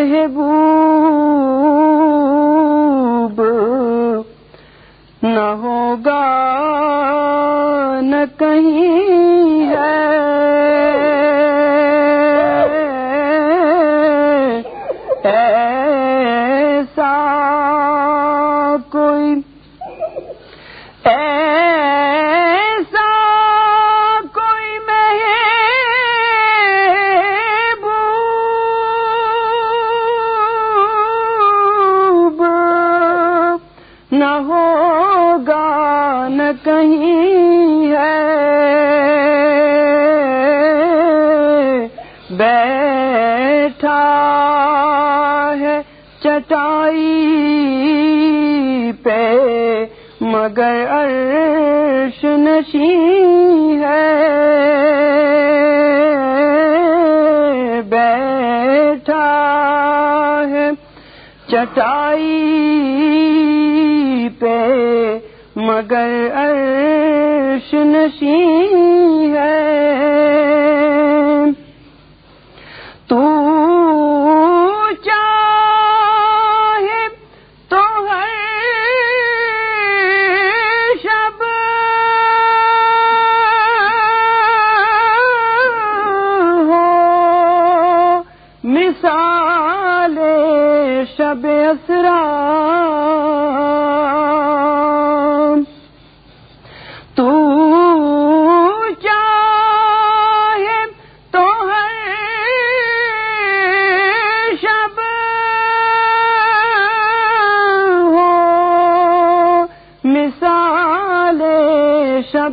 محبوب نہ ہوگا نہ کہیں ہے۔ ایسا کوئی کہیں ہے۔ بیٹھا ہے چٹائی پہ مگر عرش نشین ہے۔ بیٹھا ہے چٹائی پہ مگر عرش نشین ہے۔ تو چاہے تو ہر شب۔ ہو۔ مثال شب اسرا۔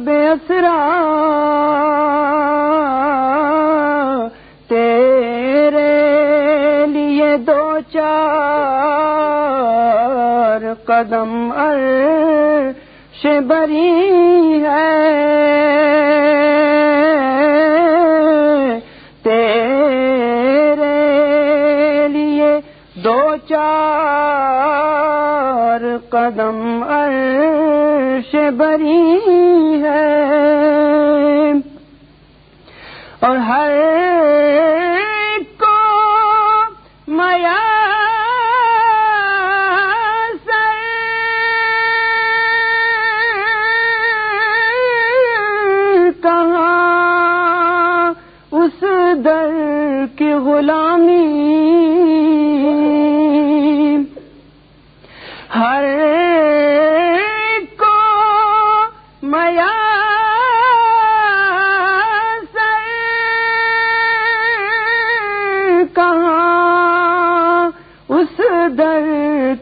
شب اسرا، تیرے لیے دو چار قدم عرش بری ہے۔ تیرے لیے دو چار قدم سے بری ہے اور ہر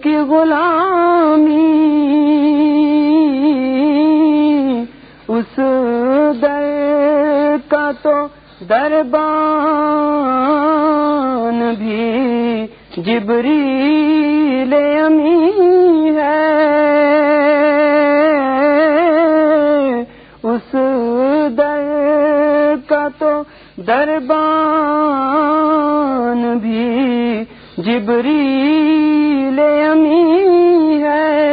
کی غلامی اس در کا تو دربان بھی جبریل امی ہے۔ اس در کا تو دربان بھی جبریل امی ہے۔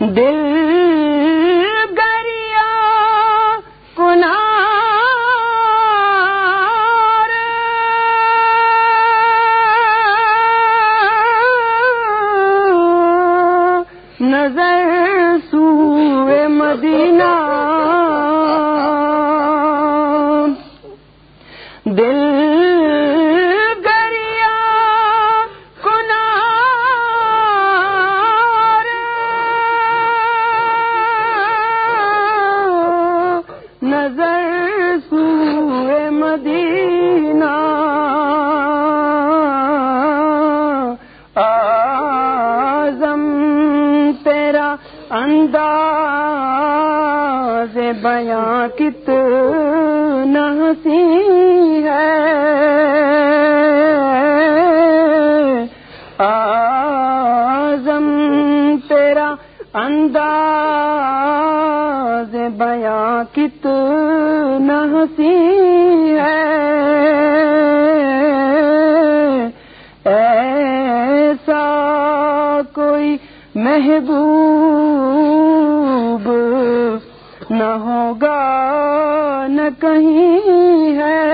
دل انداز بیاں کتنا ہنسی ہے۔ آزم تیرا انداز بیاں کتنا ہنسی ہے۔ ایسا کوئی محبوب محبوب نہ ہوگا نہ کہیں ہے۔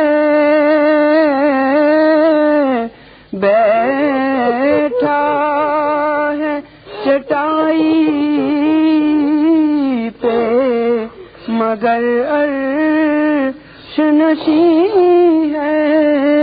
بیٹھا ہے چٹائی پہ مگر عرش نشی ہے۔